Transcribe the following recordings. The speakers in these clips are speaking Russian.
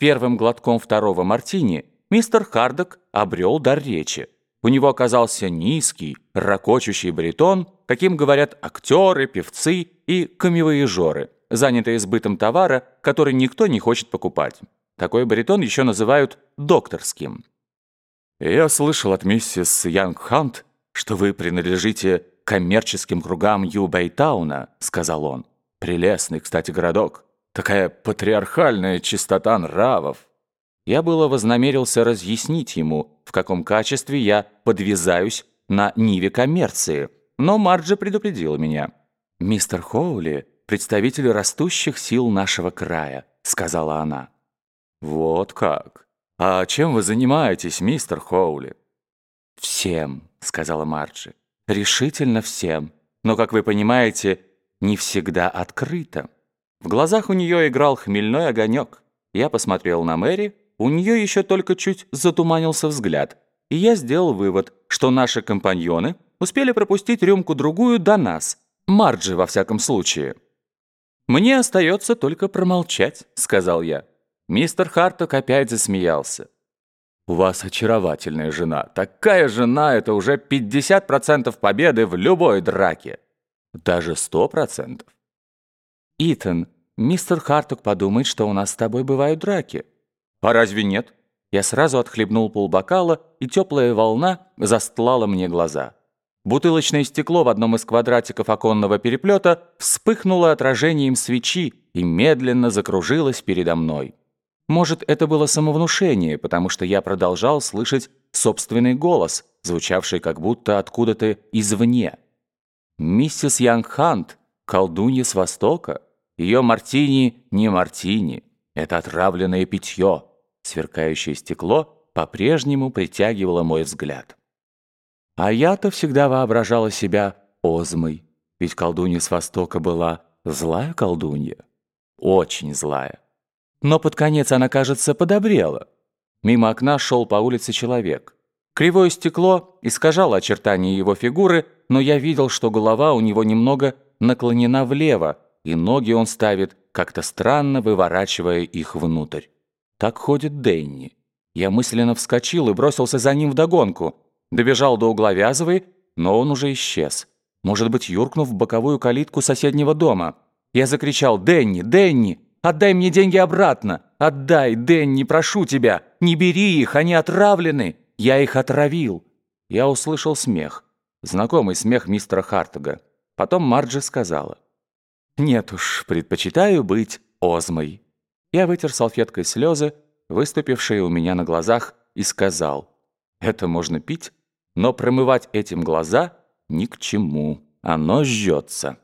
первым глотком второго мартини мистер Хардок обрел дар речи. У него оказался низкий, ракочущий баритон, каким говорят актеры, певцы и камевоежоры, занятые сбытом товара, который никто не хочет покупать. Такой баритон еще называют докторским. «Я слышал от миссис Янг Хант, что вы принадлежите коммерческим кругам Ю-Бэйтауна», — сказал он. «Прелестный, кстати, городок. Такая патриархальная чистота нравов». Я было вознамерился разъяснить ему, в каком качестве я подвязаюсь на ниве коммерции, но Марджи предупредила меня. «Мистер Хоули – представитель растущих сил нашего края», – сказала она. «Вот как? А чем вы занимаетесь, мистер Хоули?» «Всем», – сказала Марджи. «Решительно всем. Но, как вы понимаете, не всегда открыто». В глазах у нее играл хмельной огонек. Я посмотрел на Мэри, у нее еще только чуть затуманился взгляд, и я сделал вывод, что наши компаньоны успели пропустить рюмку-другую до нас, Марджи во всяком случае. «Мне остается только промолчать», — сказал я. Мистер Харток опять засмеялся. «У вас очаровательная жена. Такая жена — это уже 50% победы в любой драке. Даже 100%. Итан, мистер Харток подумает, что у нас с тобой бывают драки. «А разве нет?» Я сразу отхлебнул полбокала, и теплая волна застлала мне глаза. Бутылочное стекло в одном из квадратиков оконного переплета вспыхнуло отражением свечи и медленно закружилось передо мной. Может, это было самовнушение, потому что я продолжал слышать собственный голос, звучавший как будто откуда-то извне. «Миссис Янг Хант, колдунья с Востока, ее мартини не мартини, это отравленное питье». Сверкающее стекло по-прежнему притягивало мой взгляд. А я-то всегда воображала себя Озмой, ведь колдунья с Востока была злая колдунья. Очень злая. Но под конец она, кажется, подобрела. Мимо окна шел по улице человек. Кривое стекло искажало очертания его фигуры, но я видел, что голова у него немного наклонена влево, и ноги он ставит, как-то странно выворачивая их внутрь. Так ходит Дэнни. Я мысленно вскочил и бросился за ним вдогонку. Добежал до угла Вязовой, но он уже исчез. Может быть, юркнув в боковую калитку соседнего дома. Я закричал «Дэнни! Дэнни! Отдай мне деньги обратно! Отдай, Дэнни, прошу тебя! Не бери их, они отравлены! Я их отравил!» Я услышал смех. Знакомый смех мистера Хартага. Потом Марджи сказала. «Нет уж, предпочитаю быть Озмой». Я вытер салфеткой слезы, выступившие у меня на глазах, и сказал, «Это можно пить, но промывать этим глаза ни к чему, оно жжется».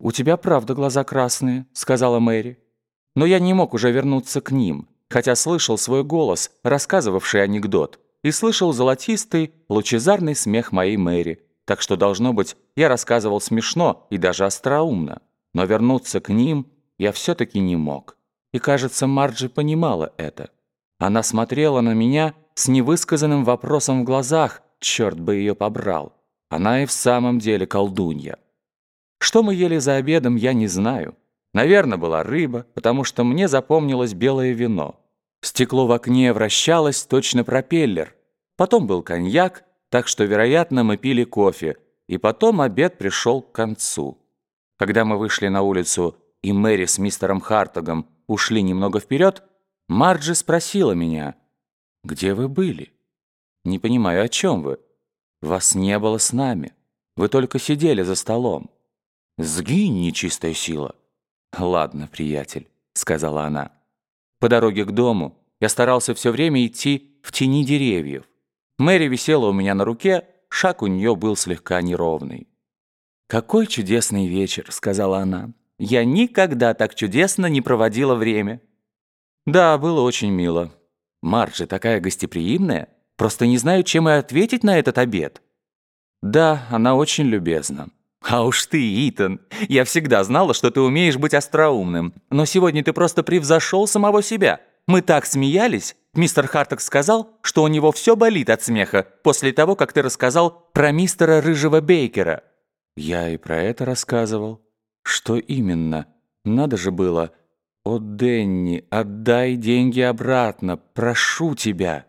«У тебя правда глаза красные», — сказала Мэри. Но я не мог уже вернуться к ним, хотя слышал свой голос, рассказывавший анекдот, и слышал золотистый, лучезарный смех моей Мэри, так что, должно быть, я рассказывал смешно и даже остроумно. Но вернуться к ним я все-таки не мог. И, кажется, Марджи понимала это. Она смотрела на меня с невысказанным вопросом в глазах, черт бы ее побрал. Она и в самом деле колдунья. Что мы ели за обедом, я не знаю. Наверное, была рыба, потому что мне запомнилось белое вино. Стекло в окне вращалось, точно пропеллер. Потом был коньяк, так что, вероятно, мы пили кофе. И потом обед пришел к концу. Когда мы вышли на улицу, и Мэри с мистером Хартогом ушли немного вперед, Марджи спросила меня, «Где вы были?» «Не понимаю, о чем вы? Вас не было с нами. Вы только сидели за столом». «Сгинь, нечистая сила!» «Ладно, приятель», — сказала она. По дороге к дому я старался все время идти в тени деревьев. Мэри висела у меня на руке, шаг у нее был слегка неровный. «Какой чудесный вечер», — сказала она. Я никогда так чудесно не проводила время. Да, было очень мило. Марджи такая гостеприимная. Просто не знаю, чем и ответить на этот обед. Да, она очень любезна. А уж ты, Итан, я всегда знала, что ты умеешь быть остроумным. Но сегодня ты просто превзошел самого себя. Мы так смеялись. Мистер Харток сказал, что у него все болит от смеха после того, как ты рассказал про мистера Рыжего Бейкера. Я и про это рассказывал. Что именно? Надо же было. «О, Денни, отдай деньги обратно, прошу тебя!»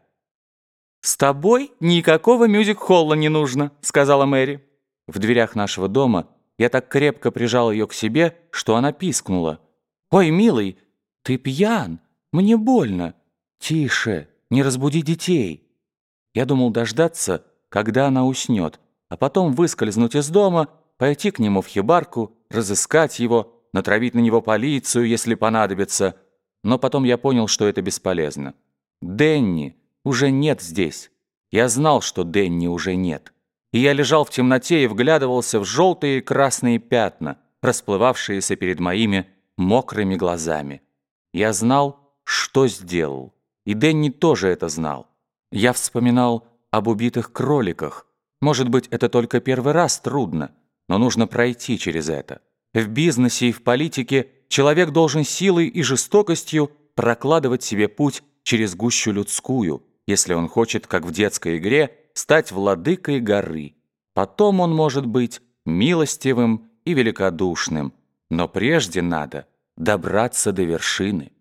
«С тобой никакого мюзик-холла не нужно», — сказала Мэри. В дверях нашего дома я так крепко прижал ее к себе, что она пискнула. «Ой, милый, ты пьян, мне больно. Тише, не разбуди детей». Я думал дождаться, когда она уснет, а потом выскользнуть из дома, пойти к нему в хибарку, разыскать его, натравить на него полицию, если понадобится. Но потом я понял, что это бесполезно. Денни уже нет здесь. Я знал, что Денни уже нет. И я лежал в темноте и вглядывался в желтые и красные пятна, расплывавшиеся перед моими мокрыми глазами. Я знал, что сделал. И Денни тоже это знал. Я вспоминал об убитых кроликах. Может быть, это только первый раз трудно, но нужно пройти через это. В бизнесе и в политике человек должен силой и жестокостью прокладывать себе путь через гущу людскую, если он хочет, как в детской игре, стать владыкой горы. Потом он может быть милостивым и великодушным, но прежде надо добраться до вершины.